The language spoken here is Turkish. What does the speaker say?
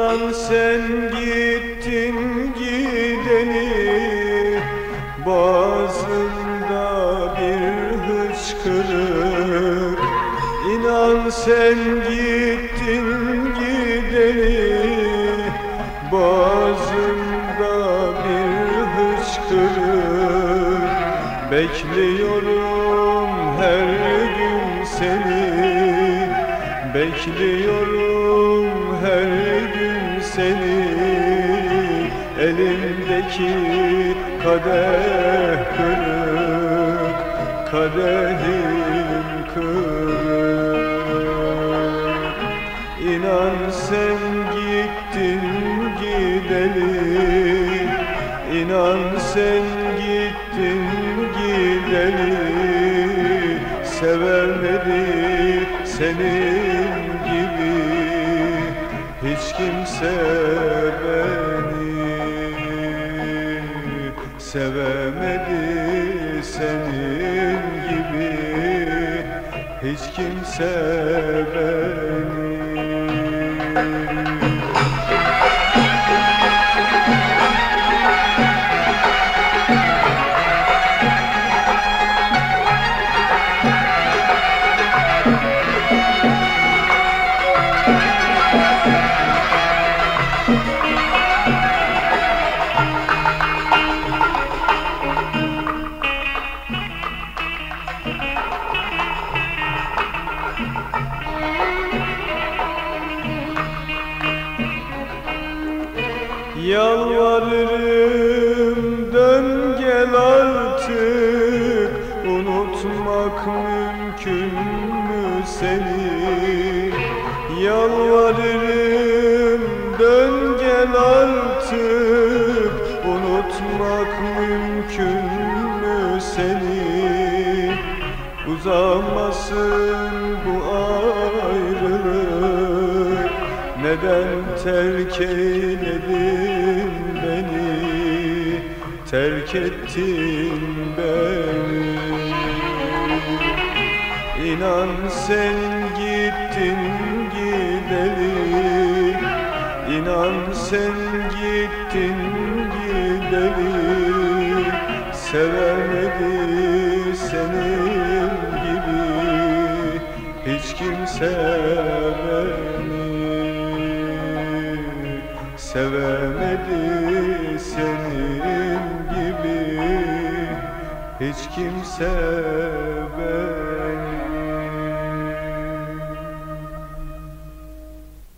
İnan sen gittin gideli Boğazımda bir hıçkırık İnan sen gittin gideli Boğazımda bir hıçkırık Bekliyorum her gün seni Bekliyorum her seni Elimdeki kadeh kırık Kadehim kırık. İnan sen gittin gideli İnan sen gittin gideli. Sevemedi senin gibi Hiç kimse beni Sevemedi senin gibi. Hiç kimse beni Yalvarırım dön gel artık. Unutmak mümkün mü seni? Yalvarırım dön gel artık. Unutmak mümkün mü seni? Uzamasın Neden terk eyledin beni? Terk ettin beni. İnan sen gittin gideli. İnan sen gittin gideli. Sevemedi senin gibi. Hiç kimse beni Sevemedi senin gibi. Hiç kimse beni